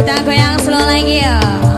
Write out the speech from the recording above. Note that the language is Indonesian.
Kita goyang slow lagi ya.